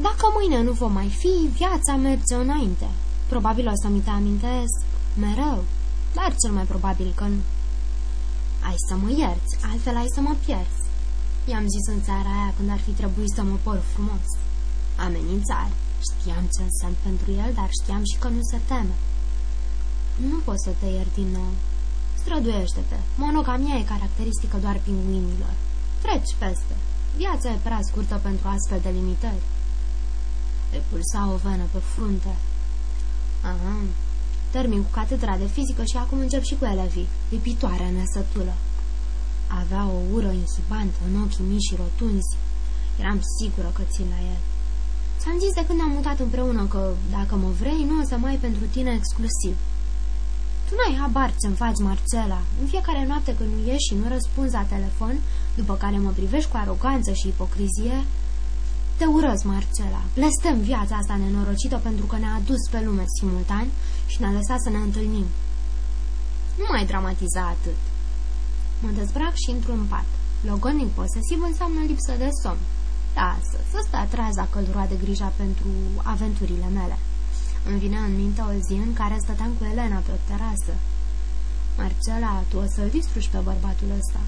Dacă mâine nu vom mai fi, viața merge înainte. Probabil o să mi te amintesc mereu, dar cel mai probabil că nu. Ai să mă ierți, altfel ai să mă pierzi. I-am zis în țara aia când ar fi trebuit să mă por frumos. Amenințare. Știam ce înseamnă pentru el, dar știam și că nu se teme. Nu pot să te iert din nou. Străduiește-te. Monogamia e caracteristică doar pinguinilor. Treci peste. Viața e prea scurtă pentru astfel de limitări. Îi pulsa o venă pe frunte. Aha, termin cu catedra de fizică și acum încep și cu elevii, lipitoare nesătulă. Avea o ură inhibantă în ochii mici și rotunzi. Eram sigură că țin la el. Ți-am zis de când ne-am mutat împreună că, dacă mă vrei, nu o să mai pentru tine exclusiv. Tu n-ai habar ce-mi faci, Marcela. În fiecare noapte când nu ieși și nu răspunzi la telefon, după care mă privești cu aroganță și ipocrizie, te urăz, Marcela. Blestem viața asta nenorocită pentru că ne-a adus pe lume simultan și ne-a lăsat să ne întâlnim. Nu mai dramatiza atât. Mă dezbrac și intru în pat. Logonic posesiv înseamnă lipsă de somn. Lasă, să stă treaza căldura de grija pentru aventurile mele. Îmi vine în minte o zi în care stăteam cu Elena pe o terasă. Marcela, tu o să-l distrugi pe bărbatul ăsta.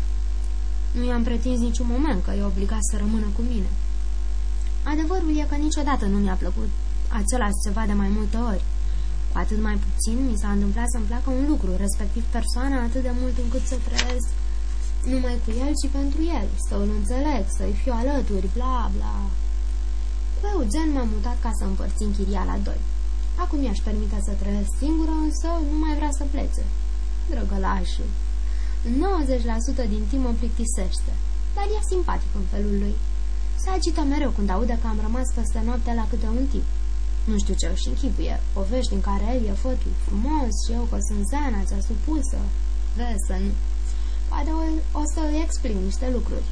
Nu i-am pretins niciun moment că e obligat să rămână cu mine. Adevărul e că niciodată nu mi-a plăcut același ceva de mai multe ori. Cu atât mai puțin mi s-a întâmplat să-mi placă un lucru, respectiv persoana, atât de mult încât să trăiesc numai cu el, ci pentru el, să îl înțeleg, să-i fiu alături, bla, bla. Cu Eugen m-am mutat ca să împărțim chiria la doi. Acum i-aș permite să trăiesc singură, însă nu mai vrea să plece. Drăgălașul. 90% din timp mă plictisește, dar e simpatic în felul lui. Se agită mereu când aude că am rămas peste noaptea la câte un tip. Nu știu ce își închipuie, povești în care el e fătul frumos și eu că sunt zana cea supusă. Vezi să nu. Poate o, o să îi explic niște lucruri.